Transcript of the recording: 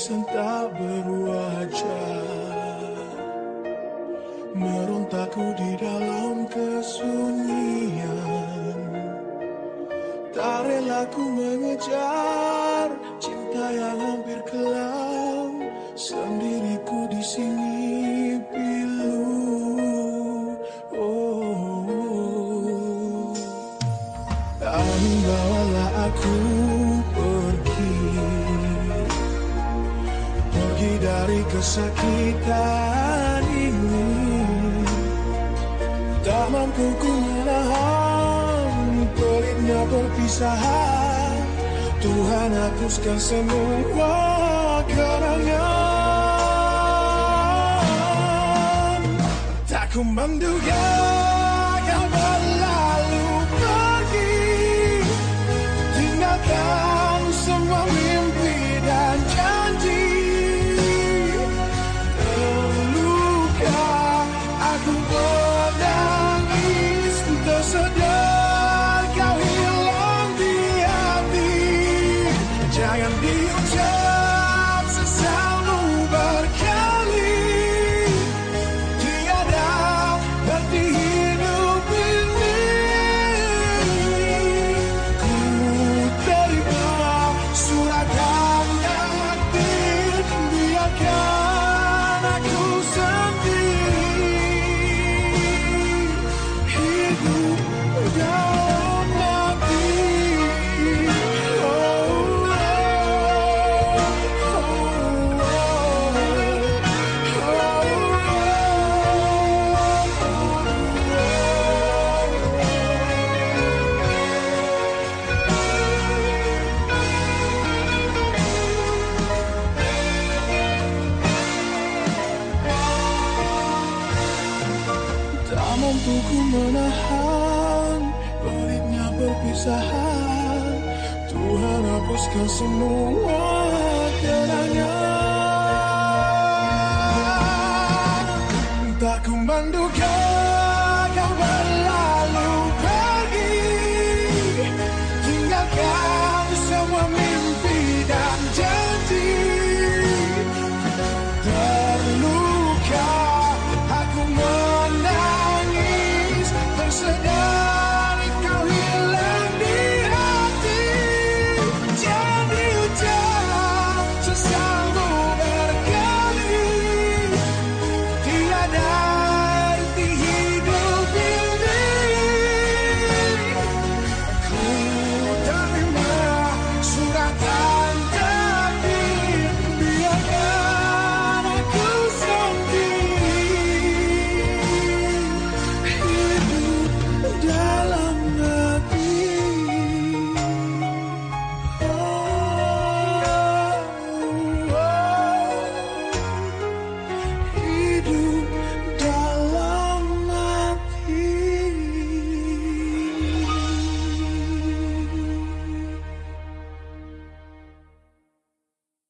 Kristen tak berwajah Merontaku di dalam kesunyian. Tak rela ku mengejar Cinta yang hampir kelam Sendiriku di sini pilu. Oh. oh, oh. Angin bawalah aku. Dari kesakitan ini. Tak mampu ku menahan Pelitnya perpisahan. Tuhan hapuskan semua kenangan. Tak ku menduga mampu ku menahan Pelitnya perpisahan Tuhan hapuskan semua kenangan. Tak ku menduga kau berlalu pergi. Tinggalkan semua mimpi dan janji.